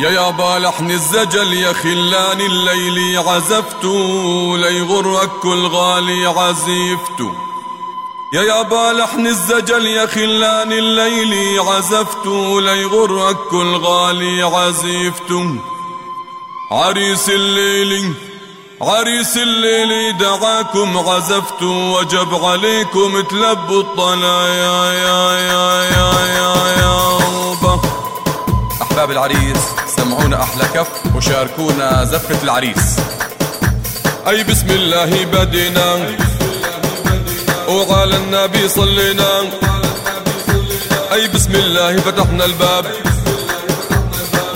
يا يابا لحن الزجل يا خلاني الليل عزفت ليغرك كل غالي عزيفت يا يابا لحن الزجل يا خلاني الليل عزفت ليغرك كل غالي عزيفت عريس الليل عريس الليل دعاكم عزفت وجب عليكم تلبوا الطلايا يا يا يا يا يا أحباب العريس. سمعونا أحلى كف وشاركونا زفة العريس. أي بسم الله بدينا وعلى النبي صلينا. أي بسم الله فتحنا الباب.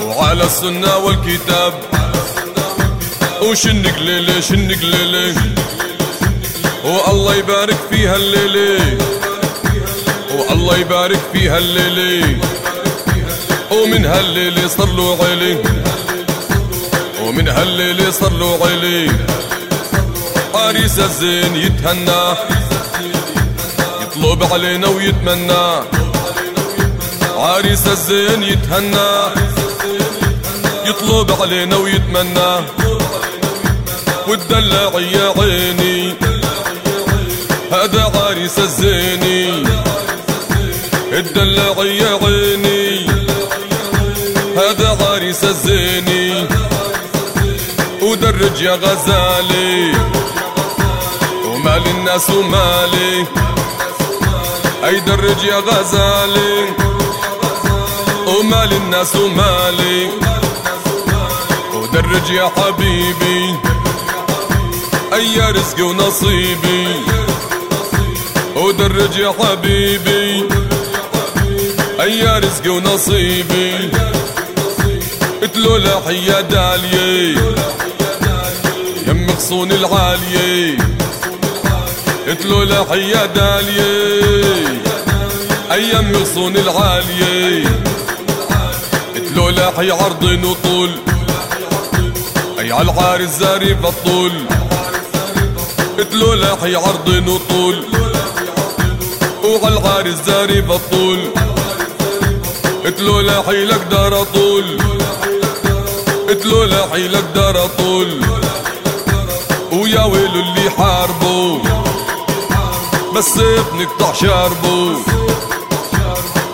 وعلى السنة والكتاب. وشنق ليلة شنق ليلة والله يبارك فيها الليلة. والله يبارك فيها الليلة. ومن هالليلة صار له عيلي ومن هالليلة صار له عيلي عريس الزين يتهنى. يطلب علينا ويتمنى. عريس الزين يتهنى. يطلب علينا ويتمنى. والدلع يا عيني. هذا عريس الزيني. الدلع يا ودرج يا غزالي. ومال الناس ومالي. أي درج يا غزالي. ومال الناس ومالي. ودرج يا حبيبي. أي رزقي ونصيبي. ودرج يا حبيبي. أي رزقي ونصيبي. قتلوا لحية دالية يم غصون العالية قتلوا لحية دالية. أيام غصون العالية قتلوا لحي عرض وطول أي عالعارس زاري بطول. قتلوا لحي عرض وطول وعالعارس زاري بطول. قتلوا لحي لك دار طول قتلوا لحي لك دار طول ويلو اللي حاربوا بس سيف نقطع شاربه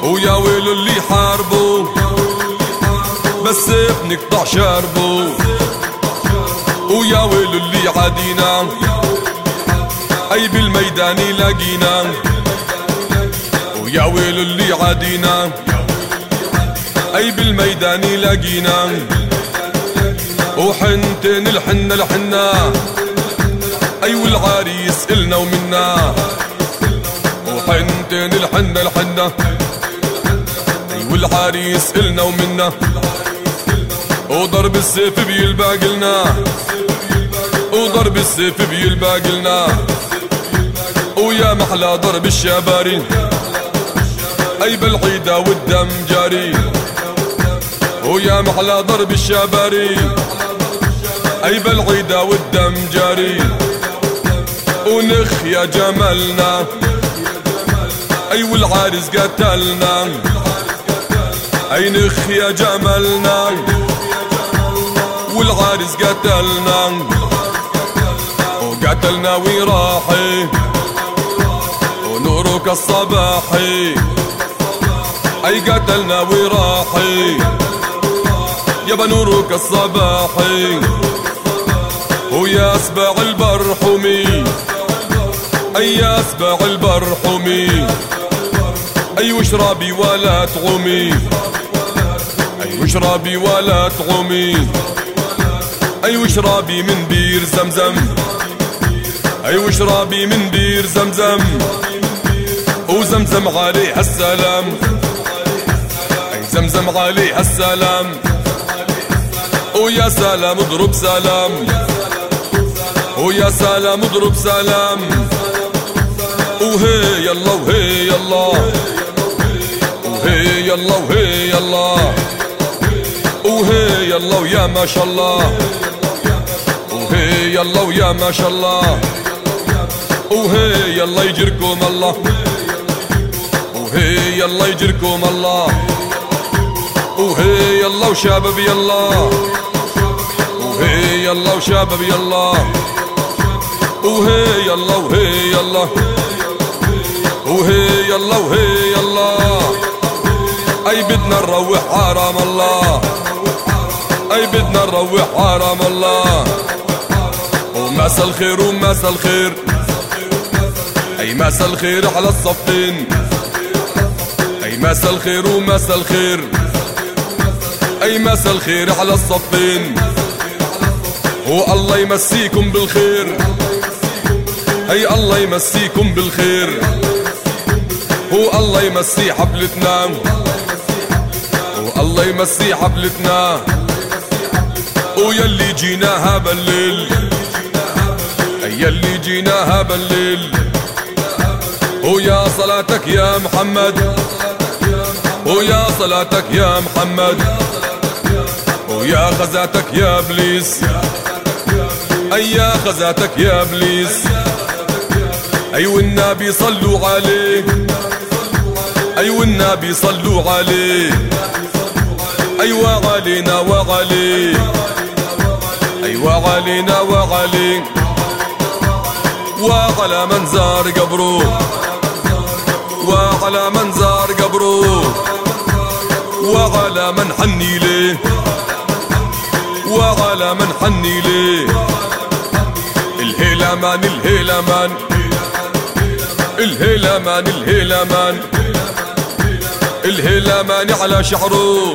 ويا ويلو اللي حاربوا بس سيف نقطع شاربه ويا ويلو اللي عادينا. أي بالميدان لاقينا ويا ويلو اللي عادينا. أي بالميدان لاقينا وحنتين الحنة. الحنة أي والعريس النا ومنا وحنتين الحنة الحنة أي والعريس النا ومنا وضرب السيف بيلبق لنا وضرب السيف بيلبق لنا ويا محلى ضرب الشباري أي بالعيدة والدم جاري ويا محلى ضرب الشباري أي بالعيدة والدم جاري ونخ يا جمالنا. أي والعارس قتلنا. أي نخ يا جمالنا. والعارس قتلنا. وقتلنا وراحي ونورك الصباحي. أي قتلنا وراحي يا نورك الصباحي. ويا اسبع البرحومي أي يا اسبع البرحومي أي واشربي ولا تغمي. أي واشربي ولا تغمي. أي واشربي من بير زمزم. أي واشربي من بير زمزم. وزمزم عليها السلام. أي زمزم عليها السلام. ويا سلام اضرب سلام. ويا سلام اضرب سلام. وهي يلا وهي يلا. وهي يلا وهي يلا. وهي يلا ويا ما شاء الله. وهي يلا ويا ما شاء الله. وهي يلا يجركم الله. وهي يلا يجركم الله. وهي يلا وشباب يلا. وهي يلا وشباب يلا. وهي يلا وهي يلا. وهي يلا وهي يلا. أي بدنا نروح حرام الله. أي بدنا نروح حرام الله. ومسا الخير ومسا الخير. أي مسا الخير على الصفين. أي مسا الخير ومسا الخير. أي مسا الخير على الصفين. والله يمسيكم بالخير. أي الله يمسيكم بالخير. الله يمسي حفلتنا والله يمسي حفلتنا ويلي جيناها بالليل. يلي جيناها بالليل. ويا صلاتك يا محمد. ويا صلاتك يا محمد. ويا خزاتك يا إبليس. اي يا خزاتك يا إبليس. أي والنبي صلوا عليه. أي والنبي صلوا عليه. ايوا علينا وعليه ايوا علينا وعليه وعلى من زار قبره. وعلى من زار قبره. وعلى من حني ليه. وعلى من حني ليه. الهيلمان الهيلمان الهيلمان. الهيلمان الهيلمان. على شعره.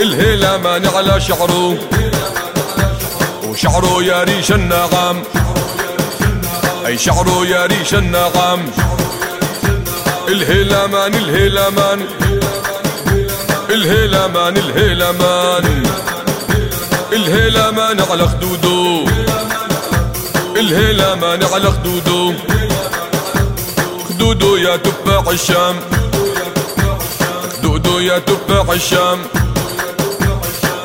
الهيلمان على شعره. وشعره يا ريش النغم أي شعره يا ريش النغم الهيلمان الهيلمان الهيلمان الهيلمان الهيلمان على خدوده. الهيلمان على خدوده. خدوده يا تفاح الشام. خدوده يا تفاح الشام.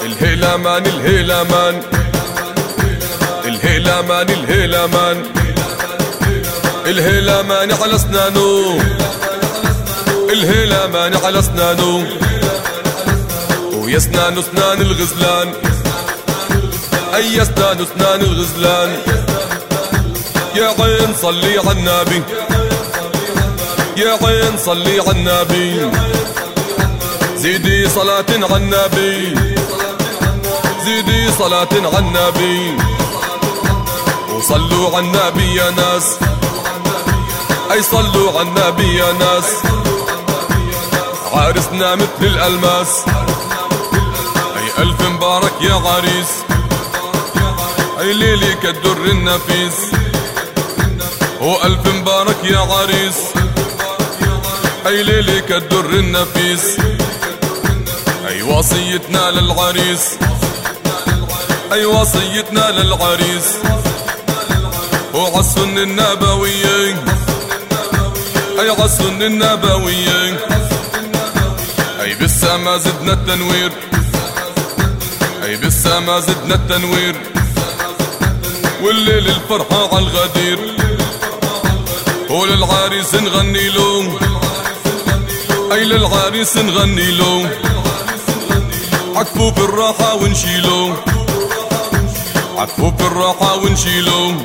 الهيلمان الهيلمان. الهيلمان الهيلمان. الهيلمان على أسنانه. الهيلمان على أسنانه. ويا أسنان أسنان الغزلان. أي أسنان أسنان الغزلان. يا عين صلي على النبي. يا عين صلي على النبي. زيدي صلاة على النبي. زيدي صلاة على النبي. وصلوا على النبي يا ناس. أي صلوا على النبي يا ناس. عارسنا مثل الألماس. أي ألف مبارك يا عريس. أي ليلي كالدر النفيس. هو الف مبارك يا عريس. أي ليلي كالدر النفيس. أي وصيتنا للعريس. أي وصيتنا للعريس. وعالسن النبوية أي عالسن النبوية أي بالسما زدنا التنوير. أي بالسما زدنا التنوير. والليل الفرحة عالغدير وللعريس نغني له أي للعريس نغني له عكفوا بالراحة ونشيله عكفوا بالراحة ونشيله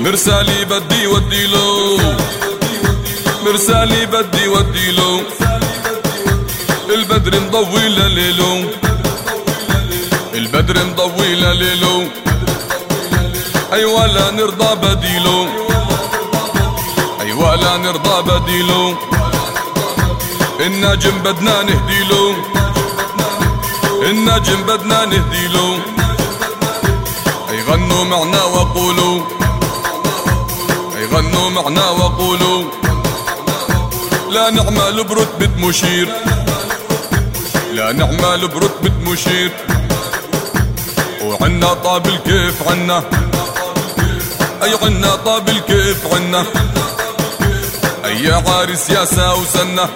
مرسالي بدي وديله مرسالي بدي وديله البدر مضوي ليله البدر مضوي ليله اي ولا نرضى بديله اي ولا نرضى بديله النجم بدنا نهديله النجم بدنا نهديله اي غنوا معنا وقولوا اي غنوا معنا وقولوا لا نعمل برتبة مشير. لا نعمل برتبة مشير. وعنا طاب الكيف عنا. أي عنا طاب الكيف عنا. أي عارس يا ساوسنا.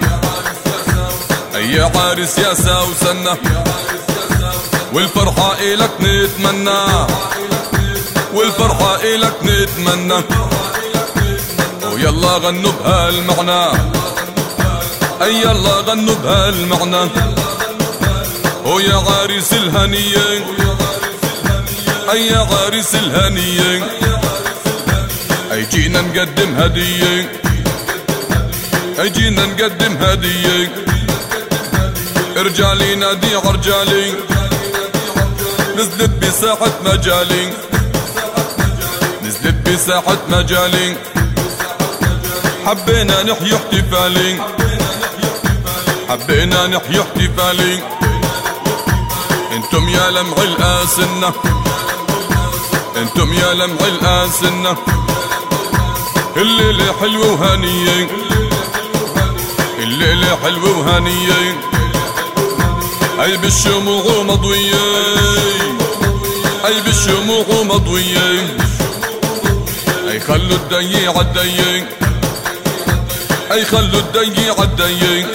أي عارس يا ساوسنا. والفرحة إلك نتمنى. والفرحة إلك نتمنى. ويلا غنوا بهالمعنى. أي يلا غنوا بهالمعنى. ويا عريس الهنية يا عريس الهنية أي جينا نقدم هدية أي جينا نقدم هدية رجالي نادي عرجالي. نزلت بساحة مجالي نزلت بساحة مجالي حبينا نحيي احتفالي حبينا نحيي احتفالي أنتم يا لمع الآسنة. أنتم يا لمع الآسنة. الليلة حلوة وهنية الليلة حلوة وهنية أي بالشموع مضوية أي بالشموع مضوية أي خلوا الدي عالدي أي خلوا الدي عالدي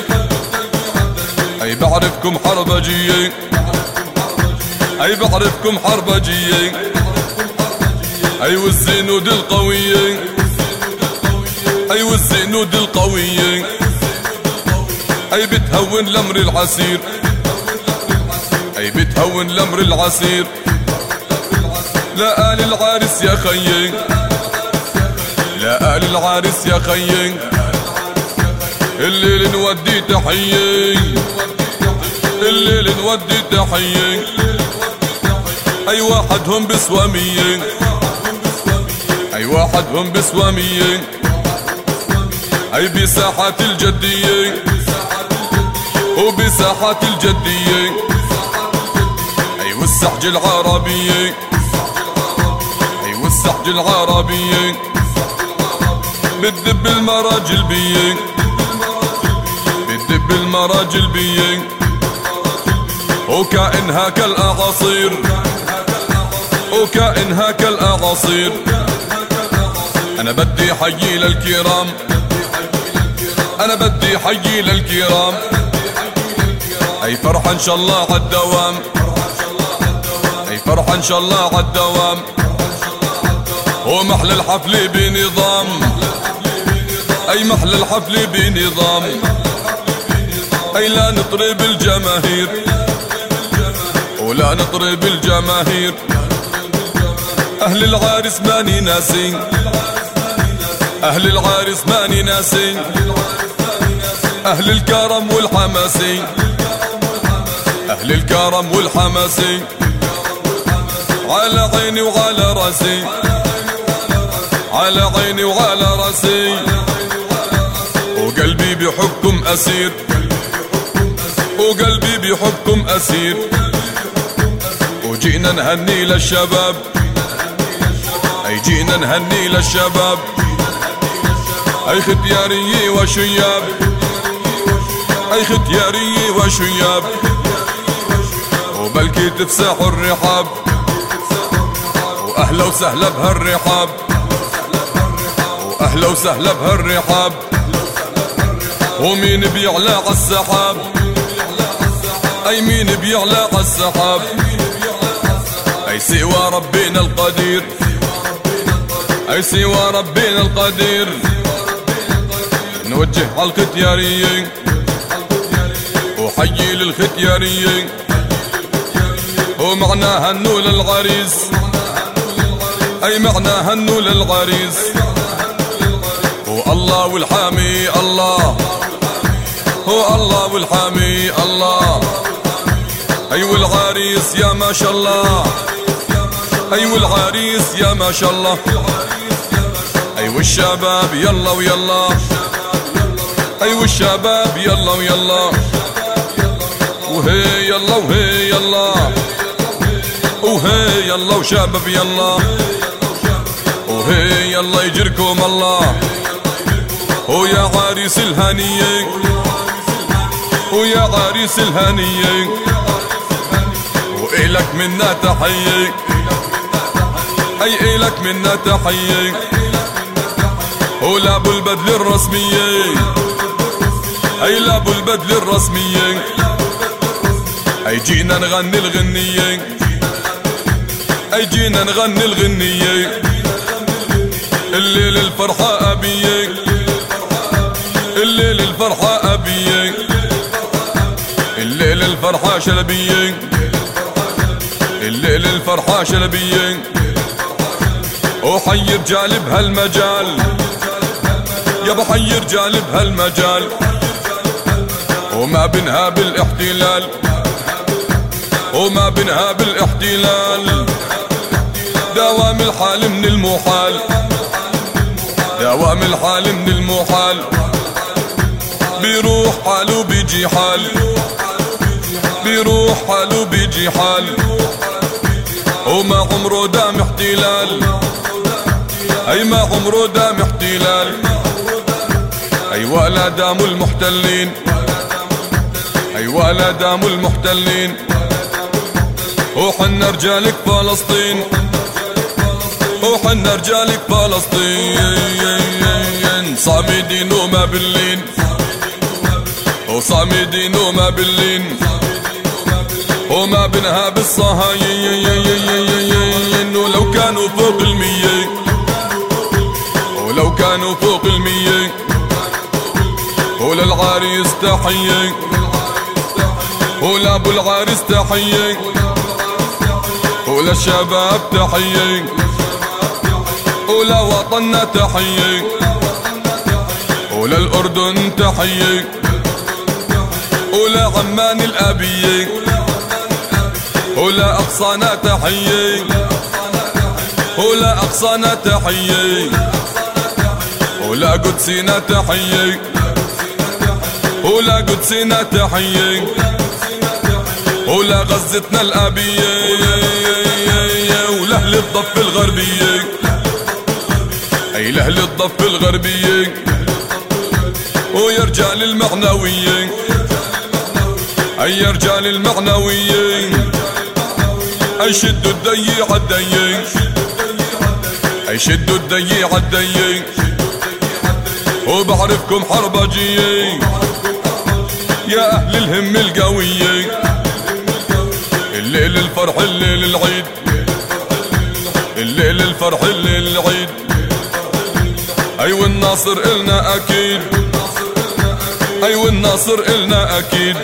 أي بعرفكم حربجية أي بعرفكم حربجية أي والزنود القوية أي والزنود القوية أي بتهون الأمر العسير. أي بتهون الأمر العسير. لا آل العارس يا خيي لا آل العارس يا خيي الليل نودي تحيي الليل نودي تحيي أي واحد هم بسوامية أي واحد هم بسوامية أي بساحات الجدية وبساحات الجدية أي والسحج العربية أي والسحج العربية بتدب المراجل بيه بتدب المراجل بيه وكائنها كالأعاصير. وكائنها كالأعاصير. أنا بدي حيي للكرام. أنا بدي حيي للكرام. أي فرحة إن شاء الله عالدوام أي فرحة إن شاء الله عالدوام ومحل الحفل بنظام. أي محل الحفل بنظام. أي لا نطرب الجماهير. ولا نطرب الجماهير. أهل العارس ماني ناسي أهل العارس ماني ناسي أهل الكرم والحماسي أهل الكرم والحماسي على عيني وعلى رأسي. على عيني وعلى رأسي. وقلبي بحبكم أسير. وقلبي بحبكم أسير. وجينا نهني للشباب. أي جينا نهني للشباب. أي ختياري وشياب. أي ختياري وشياب. وبلكي تفسحوا الرحاب. وأهلا وسهلا بهالرحاب. وأهلا وسهلا بهالرحاب. ومين بيعلى عالسحاب أي مين بيعلى عالسحاب أي سوى ربنا القدير. أي سوى ربنا القدير. نوجه عالختيارية وحيي للختيارية ومعناها انو للغريز أي معناها انو للغريز والله والحامي الله. هو الله والحامي الله. أي والعريس يا ما شاء الله. أي والعريس يا ما شاء الله. أي والشباب يلا ويلا. أي والشباب يلا ويلا. وهي يلا وهي يلا. وهي يلا وشباب يلا. وهي يلا يجركم الله. ويا عريس الهنية. ويا عريس الهنية. وإلك منا تحية. أي إلك منا تحية. ولابو البدل الرسمية. أي لابو البدل الرسمية. أي جينا نغني الغنية. أي جينا نغني الغنية. الليل الفرحة أبية. الفرحة شلبية الليل الفرحة شلبية وحي رجال بهالمجال يا بحي رجال بهالمجال وما بنها بالاحتلال. وما بنها بالاحتلال. دوام الحال من المحال. دوام الحال من المحال. بيروح حاله بيجي حال. بيروح حاله بيجي حال. وما عمره دام احتلال. أي ما عمره دام احتلال. أي ولا دام المحتلين. أي ولا دام المحتلين. وحنا رجالك فلسطين. وحنا رجالك فلسطين. صامدين وما باللين وصامدين وما باللين وما بنها بالصهاين ولو كانوا فوق المية. ولو كانوا فوق المية. وللعريس تحية ولابو العريس تحية وللشباب تحية ولوطننا تحية وللأردن تحية ولعمان الأبية ولا أقصانا تحية ولا أقصانا تحية ولا قدسنا تحية ولا قدسنا تحية ولا غزتنا الأبية. ولأهل الضفة الغربية. أي لأهل الضفة الغربية. ويا رجال المعنوية أي رجال المعنوية شدوا الدي عالدي أي شدوا الدي عالدي وبعرفكم حربجية يا أهل الهم القوية الليل الفرح الليل العيد. الليل الفرح الليل العيد. أيوة الناصر إلنا أكيد. أيوة الناصر إلنا أكيد.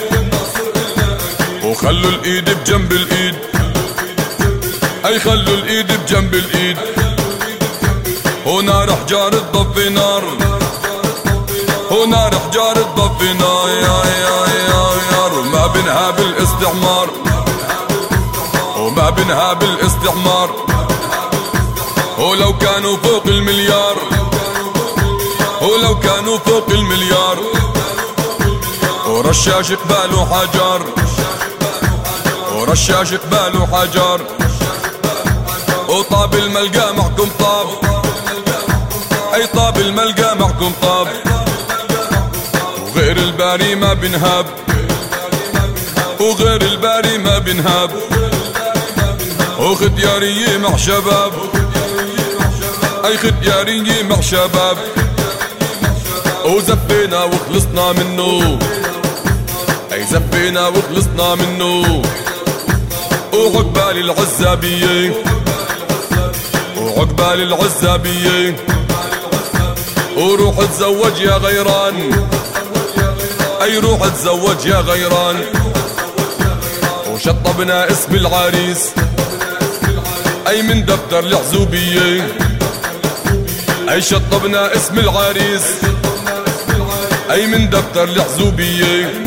وخلوا الإيد بجنب الإيد. أي خلوا الإيد بجنب الإيد. ونار حجار الضب نار. ونار حجار الضب نار. يا يا يا يا ما بنها بالاستعمار. وما بنها بالاستعمار. ولو كانوا فوق المليار. ولو كانوا فوق المليار. ورشاش قباله حجر ورشاش قباله حجر وطاب الملقى معكم طاب. أي طاب الملقى معكم طاب. وغير الباري ما بنهاب. وغير الباري ما بنهاب. وخدياري مع شباب. أي خدياري مع شباب. وزبينا وخلصنا منه. أي زبينا وخلصنا منه. وعقبال العزابية وعقبال العزابية. وروح تزوج يا غيران. أي روح تزوج يا غيران. وشطبنا اسم العريس. أي من دفتر العزوبية. أي شطبنا اسم العريس. أي من دفتر العزوبية.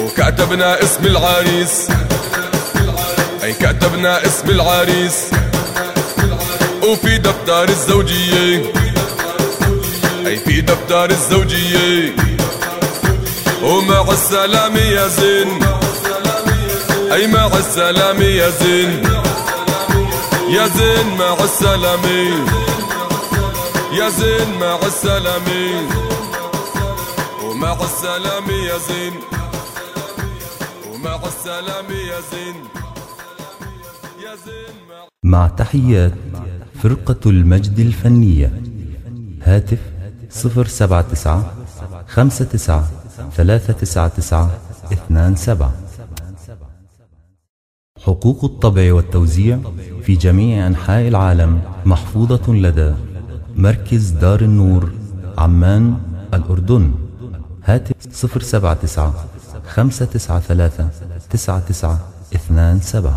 وكتبنا اسم العريس. أي كتبنا اسم العريس. وفي دفتر الزوجية. أي في دفتر الزوجية. ومع السلامة يا زين. أي مع السلامة يا زين. يا زين مع السلامة يا زين مع السلامة ومع السلامة يا زين. ومع السلامة يا زين. مع تحيات فرقة المجد الفنية. هاتف 079 59 399 27 حقوق الطبع والتوزيع في جميع أنحاء العالم محفوظة لدى مركز دار النور عمان الأردن. هاتف 079 593 9927